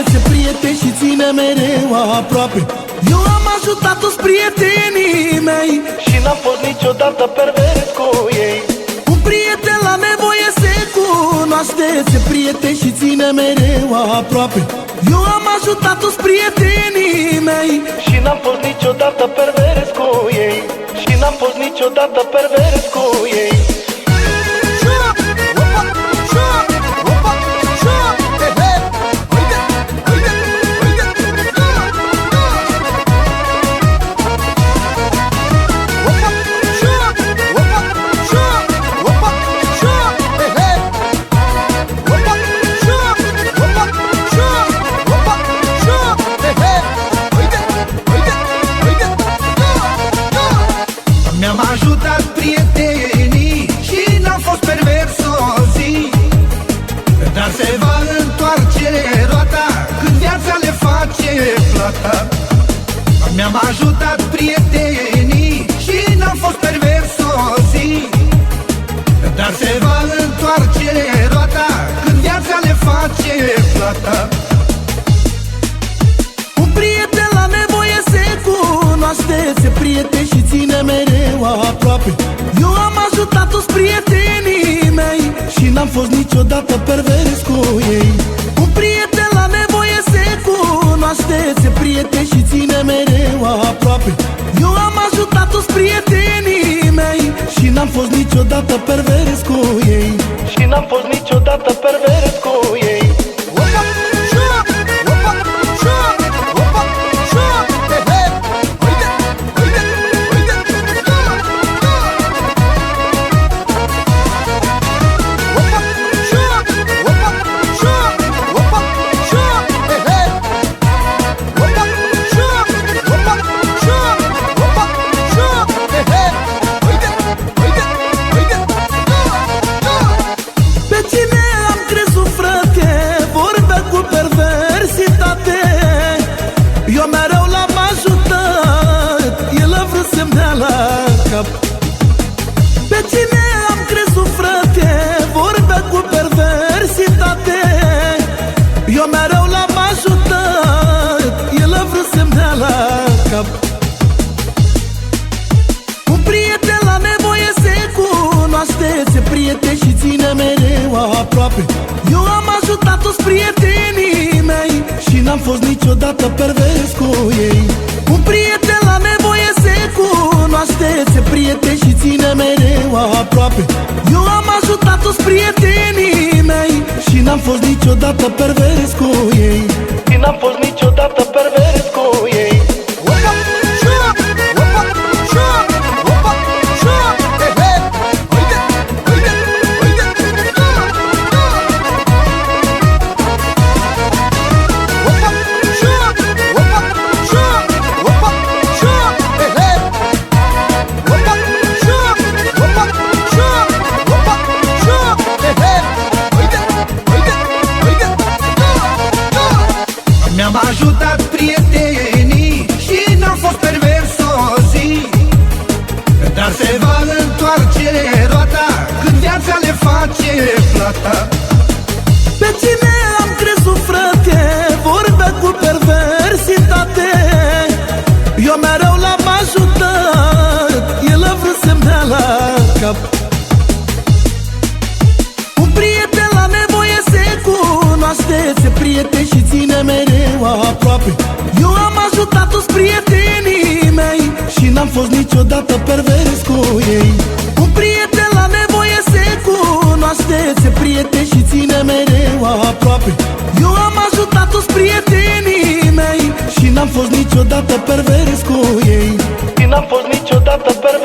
aștept prieteni și ține mereu aproape. Eu am ajutat toți prietenii mei. Și n-am fost niciodată pervers cu ei. Un prieten la nevoie se cunoaște Se prieten și ține mereu aproape. Eu am ajutat toți prietenii mei. Și n-am fost niciodată pervers cu ei. Și n-am fost niciodată pervers cu ei face plata Mi-am ajutat prietenii și n-am fost pervers o zi. Dar se va întoarce roata când viața le face plata Un prieten la nevoie se cunoaște Se prieten și ține mereu aproape. Eu am ajutat toți prietenii mei Și n-am fost niciodată pervers cu ei cunoaște Se prieten și ține mereu aproape. Eu am ajutat toți prietenii mei Și n-am fost niciodată pervers cu ei. Și n-am fost niciodată pervers cu ei Se prieten și ține mereu aproape. Eu am ajutat toți prietenii mei Și n-am fost niciodată pervers cu ei. Un prieten la nevoie se cunoaște Se prieten și ține mereu aproape. Eu am ajutat toți prietenii mei Și n-am fost niciodată pervers cu ei. Și n-am fost niciodată pervers ajutat prietenii și n-am fost pervers o zi. Dar se va întoarce roata când viața le face plata. Pe cine am crezut, frate, vorbe cu perversitate fost niciodată pervers cu ei. Cu prieteni la nevoie se cunoaște Se prieten și ține mereu aproape. Eu am ajutat toți prietenii mei Și n-am fost niciodată pervers cu ei. Și n-am fost niciodată pervers.